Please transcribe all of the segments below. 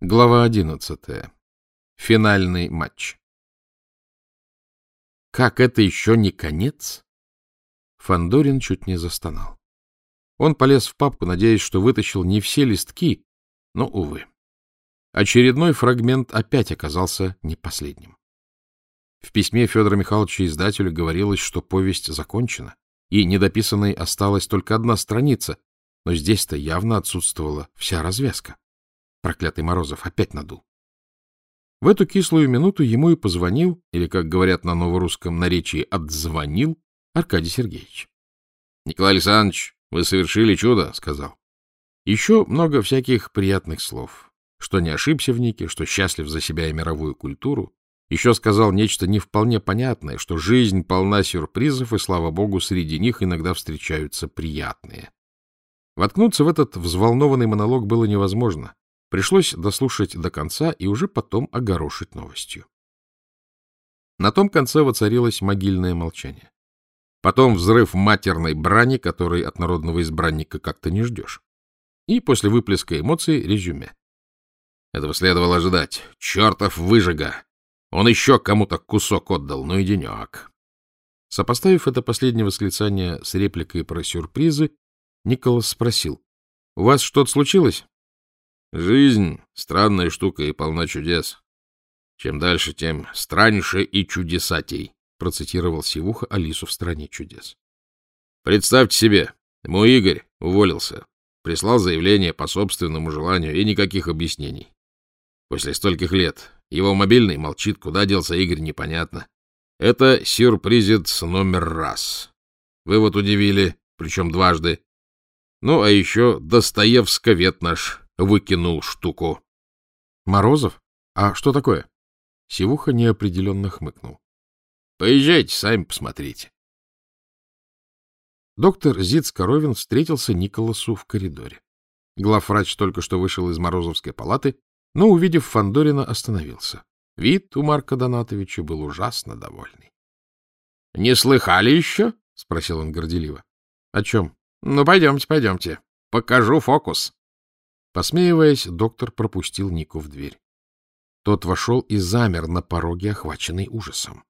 Глава одиннадцатая. Финальный матч. Как это еще не конец? Фандорин чуть не застонал. Он полез в папку, надеясь, что вытащил не все листки, но, увы. Очередной фрагмент опять оказался не последним. В письме Федора Михайловича издателю говорилось, что повесть закончена, и недописанной осталась только одна страница, но здесь-то явно отсутствовала вся развязка. Проклятый Морозов опять надул. В эту кислую минуту ему и позвонил, или, как говорят на новорусском наречии, отзвонил Аркадий Сергеевич. — Николай Александрович, вы совершили чудо, — сказал. Еще много всяких приятных слов, что не ошибся в Нике, что счастлив за себя и мировую культуру. Еще сказал нечто не вполне понятное, что жизнь полна сюрпризов, и, слава богу, среди них иногда встречаются приятные. Воткнуться в этот взволнованный монолог было невозможно. Пришлось дослушать до конца и уже потом огорошить новостью. На том конце воцарилось могильное молчание. Потом взрыв матерной брани, который от народного избранника как-то не ждешь. И после выплеска эмоций резюме. Этого следовало ожидать. Чертов выжига! Он еще кому-то кусок отдал, ну и денек. Сопоставив это последнее восклицание с репликой про сюрпризы, Николас спросил. — У вас что-то случилось? Жизнь — странная штука и полна чудес. Чем дальше, тем страньше и чудесатей, — процитировал Сивуха Алису в «Стране чудес». Представьте себе, мой Игорь уволился, прислал заявление по собственному желанию и никаких объяснений. После стольких лет его мобильный молчит, куда делся Игорь, непонятно. Это сюрпризец номер раз. Вы вот удивили, причем дважды. Ну, а еще Достоевсковед наш выкинул штуку. — Морозов? А что такое? Сивуха неопределенно хмыкнул. — Поезжайте, сами посмотрите. Доктор Зиц-Коровин встретился Николасу в коридоре. Главврач только что вышел из Морозовской палаты, но, увидев Фандорина, остановился. Вид у Марка Донатовича был ужасно довольный. — Не слыхали еще? — спросил он горделиво. — О чем? — Ну, пойдемте, пойдемте. Покажу фокус. Посмеиваясь, доктор пропустил Нику в дверь. Тот вошел и замер на пороге, охваченный ужасом.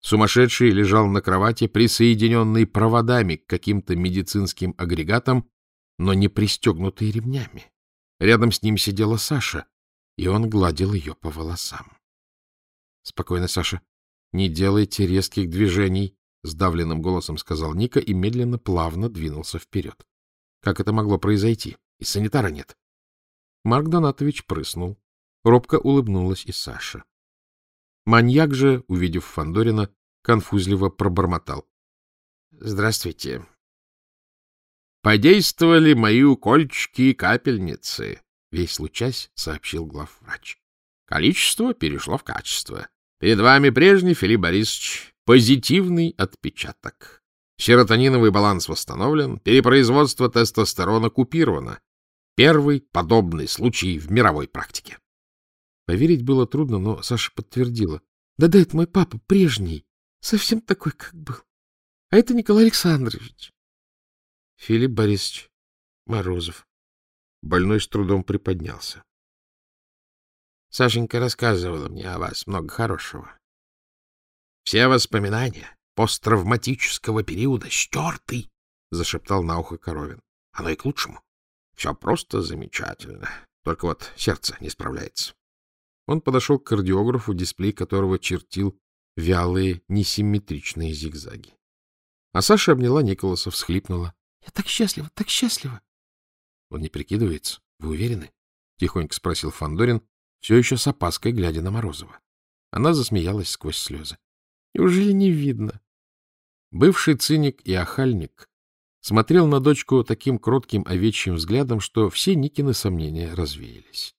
Сумасшедший лежал на кровати, присоединенный проводами к каким-то медицинским агрегатам, но не пристегнутый ремнями. Рядом с ним сидела Саша, и он гладил ее по волосам. — Спокойно, Саша. Не делайте резких движений, — сдавленным голосом сказал Ника и медленно, плавно двинулся вперед. Как это могло произойти? И санитара нет. Марк Донатович прыснул. Робко улыбнулась и Саша. Маньяк же, увидев Фандорина, конфузливо пробормотал. — Здравствуйте. — Подействовали мои укольчики и капельницы, — весь лучась сообщил главврач. — Количество перешло в качество. Перед вами прежний Филипп Борисович. Позитивный отпечаток. Серотониновый баланс восстановлен, перепроизводство тестостерона купировано. Первый подобный случай в мировой практике. Поверить было трудно, но Саша подтвердила. Да-да, это мой папа, прежний, совсем такой, как был. А это Николай Александрович. Филипп Борисович Морозов. Больной с трудом приподнялся. Сашенька рассказывала мне о вас много хорошего. Все воспоминания посттравматического периода стерты, — зашептал на ухо Коровин. — Оно и к лучшему. Все просто замечательно. Только вот сердце не справляется. Он подошел к кардиографу, дисплей которого чертил вялые, несимметричные зигзаги. А Саша обняла Николаса, всхлипнула. — Я так счастлива, так счастлива. — Он не прикидывается? Вы уверены? — тихонько спросил Фандорин, все еще с опаской глядя на Морозова. Она засмеялась сквозь слезы. — Неужели не видно? Бывший циник и охальник смотрел на дочку таким кротким овечьим взглядом, что все Никины сомнения развеялись.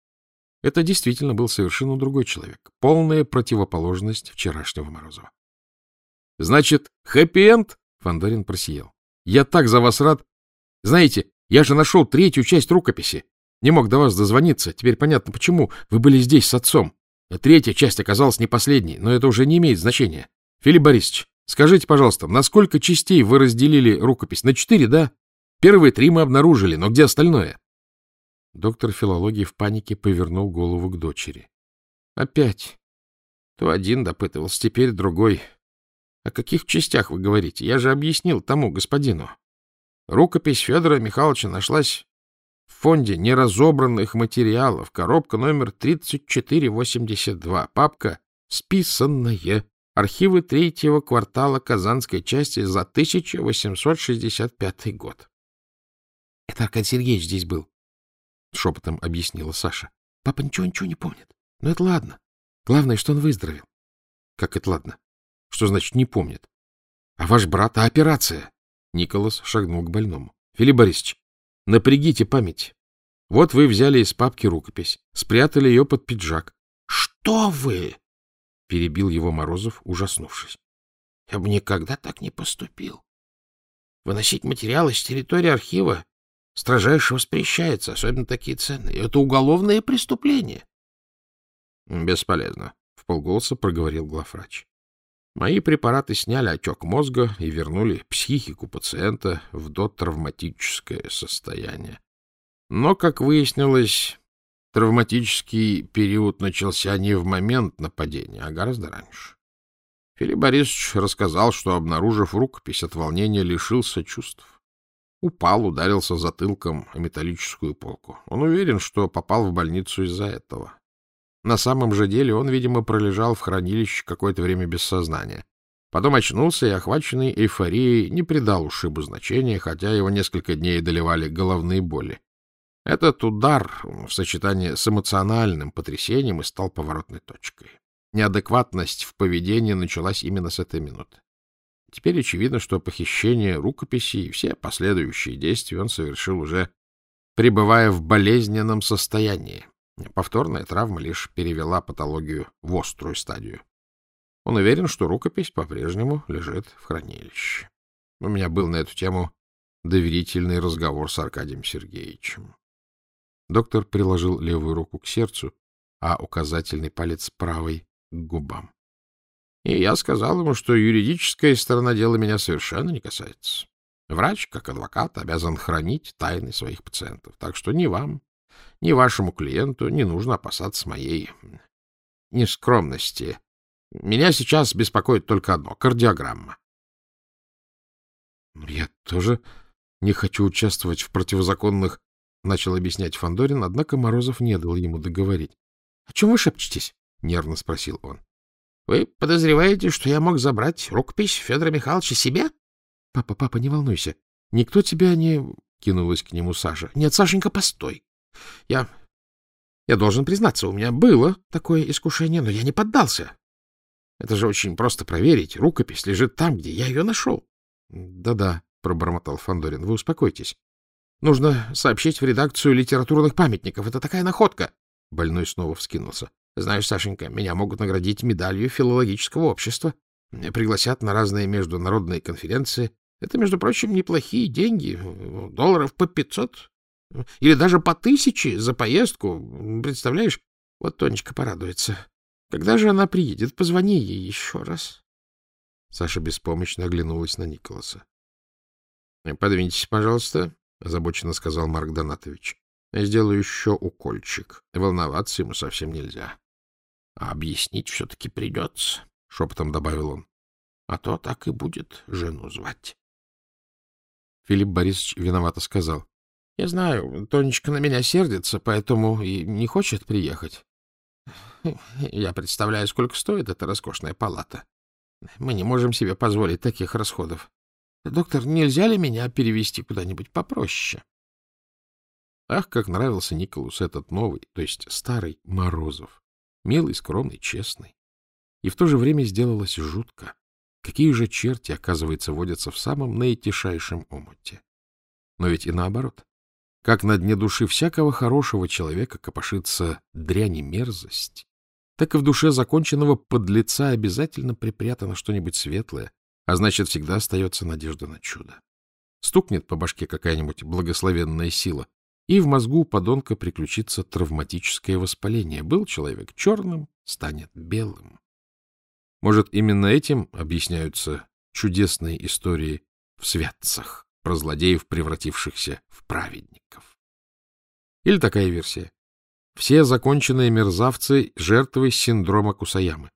Это действительно был совершенно другой человек, полная противоположность вчерашнего Морозова. — Значит, хэппи-энд? — Фандорин просиял. — Я так за вас рад. Знаете, я же нашел третью часть рукописи. Не мог до вас дозвониться. Теперь понятно, почему вы были здесь с отцом. Третья часть оказалась не последней, но это уже не имеет значения. Филипп Борисович, Скажите, пожалуйста, на сколько частей вы разделили рукопись? На четыре, да? Первые три мы обнаружили, но где остальное? Доктор филологии в панике повернул голову к дочери. — Опять. То один допытывался, теперь другой. О каких частях вы говорите? Я же объяснил тому господину. Рукопись Федора Михайловича нашлась в фонде неразобранных материалов, коробка номер 3482, папка «Списанное», архивы третьего квартала Казанской части за 1865 год. — Это Аркадий Сергеевич здесь был, — шепотом объяснила Саша. — Папа ничего-ничего не помнит. Но это ладно. Главное, что он выздоровел. — Как это ладно? Что значит не помнит? — А ваш брат, а операция? Николас шагнул к больному. — Филипп Борисович, напрягите память. Вот вы взяли из папки рукопись, спрятали ее под пиджак. — Что вы? — перебил его Морозов, ужаснувшись. — Я бы никогда так не поступил. Выносить материалы с территории архива строжайше воспрещается, особенно такие ценные. Это уголовное преступление. — Бесполезно, — в полголоса проговорил главврач. Мои препараты сняли отек мозга и вернули психику пациента в дотравматическое состояние. Но, как выяснилось, травматический период начался не в момент нападения, а гораздо раньше. Филипп Борисович рассказал, что, обнаружив рукопись, от волнения лишился чувств. Упал, ударился затылком о металлическую полку. Он уверен, что попал в больницу из-за этого. На самом же деле он, видимо, пролежал в хранилище какое-то время без сознания. Потом очнулся и, охваченный эйфорией, не придал ушибу значения, хотя его несколько дней доливали головные боли. Этот удар в сочетании с эмоциональным потрясением и стал поворотной точкой. Неадекватность в поведении началась именно с этой минуты. Теперь очевидно, что похищение рукописи и все последующие действия он совершил уже пребывая в болезненном состоянии, Повторная травма лишь перевела патологию в острую стадию. Он уверен, что рукопись по-прежнему лежит в хранилище. У меня был на эту тему доверительный разговор с Аркадием Сергеевичем. Доктор приложил левую руку к сердцу, а указательный палец правой — к губам. И я сказал ему, что юридическая сторона дела меня совершенно не касается. Врач, как адвокат, обязан хранить тайны своих пациентов, так что ни вам, ни вашему клиенту не нужно опасаться моей нескромности. Меня сейчас беспокоит только одно — кардиограмма. — Я тоже не хочу участвовать в противозаконных, — начал объяснять Фандорин, однако Морозов не дал ему договорить. — О чем вы шепчетесь? — нервно спросил он. — Вы подозреваете, что я мог забрать рукопись Федора Михайловича себе? — Папа, папа, не волнуйся. Никто тебя не... — кинулась к нему Саша. — Нет, Сашенька, постой. Я... Я должен признаться, у меня было такое искушение, но я не поддался. Это же очень просто проверить. Рукопись лежит там, где я ее нашел. Да — Да-да, — пробормотал Фандорин, вы успокойтесь. Нужно сообщить в редакцию литературных памятников. Это такая находка. Больной снова вскинулся. Знаешь, Сашенька, меня могут наградить медалью филологического общества. Пригласят на разные международные конференции. Это, между прочим, неплохие деньги. Долларов по пятьсот. Или даже по тысяче за поездку. Представляешь? Вот Тонечка порадуется. Когда же она приедет? Позвони ей еще раз. Саша беспомощно оглянулась на Николаса. — Подвиньтесь, пожалуйста, — озабоченно сказал Марк Донатович. — Сделаю еще укольчик. Волноваться ему совсем нельзя. — А объяснить все-таки придется, — шепотом добавил он. — А то так и будет жену звать. Филипп Борисович виновато сказал. — Я знаю, Тонечка на меня сердится, поэтому и не хочет приехать. Я представляю, сколько стоит эта роскошная палата. Мы не можем себе позволить таких расходов. Доктор, нельзя ли меня перевести куда-нибудь попроще? Ах, как нравился Николус этот новый, то есть старый Морозов. Милый, скромный, честный. И в то же время сделалось жутко. Какие же черти, оказывается, водятся в самом наитишайшем омуте. Но ведь и наоборот как на дне души всякого хорошего человека копошится дрянь и мерзость, так и в душе законченного подлеца обязательно припрятано что-нибудь светлое, а значит, всегда остается надежда на чудо. Стукнет по башке какая-нибудь благословенная сила, и в мозгу подонка приключится травматическое воспаление. Был человек черным, станет белым. Может, именно этим объясняются чудесные истории в святцах про злодеев, превратившихся в праведников. Или такая версия. Все законченные мерзавцы — жертвы синдрома Кусаямы.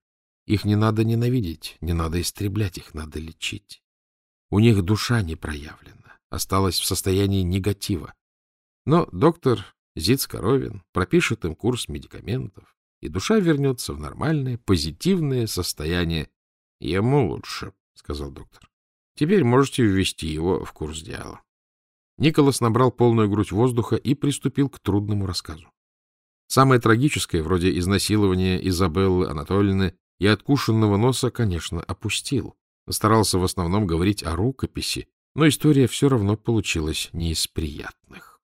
Их не надо ненавидеть, не надо истреблять, их надо лечить. У них душа не проявлена, осталась в состоянии негатива. Но доктор Зиц-Коровин пропишет им курс медикаментов, и душа вернется в нормальное, позитивное состояние. — Ему лучше, — сказал доктор. — Теперь можете ввести его в курс дела. Николас набрал полную грудь воздуха и приступил к трудному рассказу. Самое трагическое, вроде изнасилования Изабеллы Анатольевны и откушенного носа, конечно, опустил. Старался в основном говорить о рукописи, но история все равно получилась не из приятных.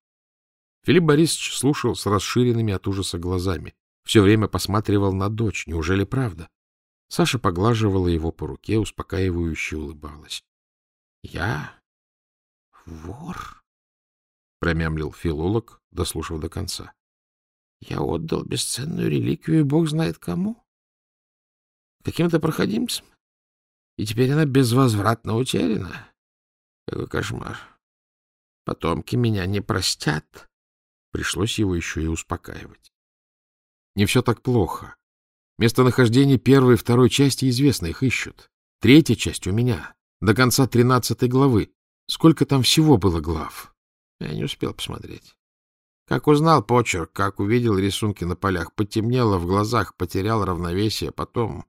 Филипп Борисович слушал с расширенными от ужаса глазами. Все время посматривал на дочь. Неужели правда? Саша поглаживала его по руке, успокаивающе улыбалась. — Я вор? — промямлил филолог, дослушав до конца. — Я отдал бесценную реликвию, бог знает кому. Каким-то проходимцам. И теперь она безвозвратно утеряна. Какой кошмар. Потомки меня не простят. Пришлось его еще и успокаивать. Не все так плохо. Местонахождение первой и второй части известно, их ищут. Третья часть у меня. До конца тринадцатой главы. Сколько там всего было глав? Я не успел посмотреть. Как узнал почерк, как увидел рисунки на полях, потемнело в глазах, потерял равновесие, потом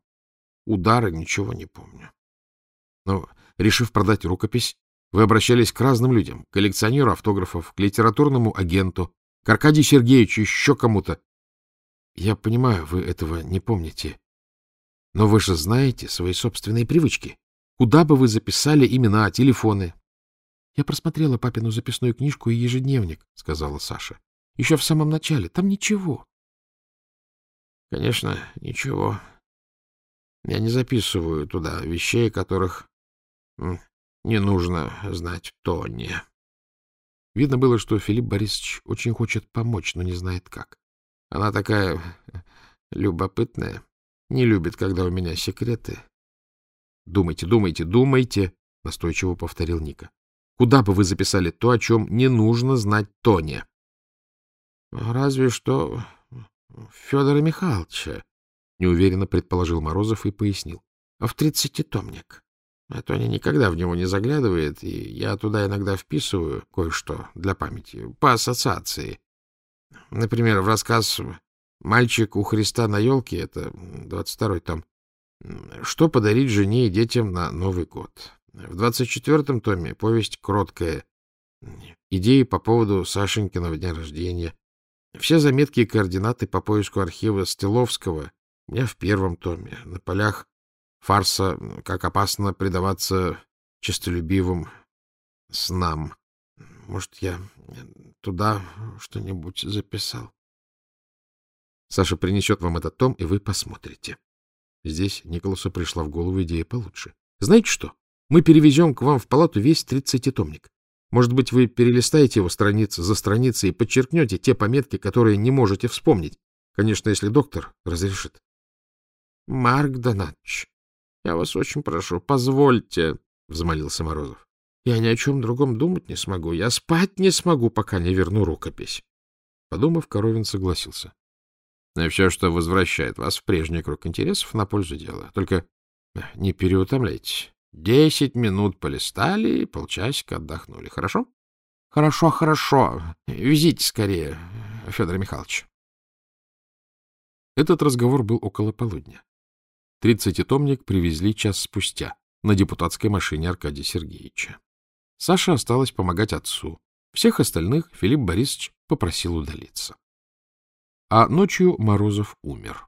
удары ничего не помню. Но, решив продать рукопись, вы обращались к разным людям, к коллекционеру автографов, к литературному агенту, к Аркадию Сергеевичу, еще кому-то. Я понимаю, вы этого не помните. Но вы же знаете свои собственные привычки. Куда бы вы записали имена, телефоны? — Я просмотрела папину записную книжку и ежедневник, — сказала Саша. — Еще в самом начале. Там ничего. — Конечно, ничего. Я не записываю туда вещей, которых не нужно знать Тоне. Видно было, что Филипп Борисович очень хочет помочь, но не знает как. Она такая любопытная, не любит, когда у меня секреты. — Думайте, думайте, думайте, — настойчиво повторил Ника. — Куда бы вы записали то, о чем не нужно знать Тоне? — Разве что Федора Михайловича, — неуверенно предположил Морозов и пояснил. — В тридцатитомник. А они никогда в него не заглядывает, и я туда иногда вписываю кое-что для памяти, по ассоциации. Например, в рассказ «Мальчик у Христа на елке» — это 22-й том. «Что подарить жене и детям на Новый год?» В 24-м томе повесть «Кроткая». Идеи по поводу Сашенькиного дня рождения. Все заметки и координаты по поиску архива Стеловского меня в первом томе. На полях фарса «Как опасно предаваться честолюбивым снам». Может, я туда что-нибудь записал? Саша принесет вам этот том, и вы посмотрите. Здесь Николасу пришла в голову идея получше. Знаете что? Мы перевезем к вам в палату весь тридцатитомник. Может быть, вы перелистаете его страницы за страницей и подчеркнете те пометки, которые не можете вспомнить. Конечно, если доктор разрешит. — Марк Донатович, я вас очень прошу, позвольте, — взмолился Морозов. — Я ни о чем другом думать не смогу. Я спать не смогу, пока не верну рукопись. Подумав, Коровин согласился. — И все, что возвращает вас в прежний круг интересов, на пользу дела. Только не переутомляйтесь. Десять минут полистали, полчасика отдохнули. Хорошо? — Хорошо, хорошо. Везите скорее, Федор Михайлович. Этот разговор был около полудня. Тридцатитомник привезли час спустя на депутатской машине Аркадия Сергеевича. Саша осталась помогать отцу. Всех остальных Филипп Борисович попросил удалиться. А ночью Морозов умер.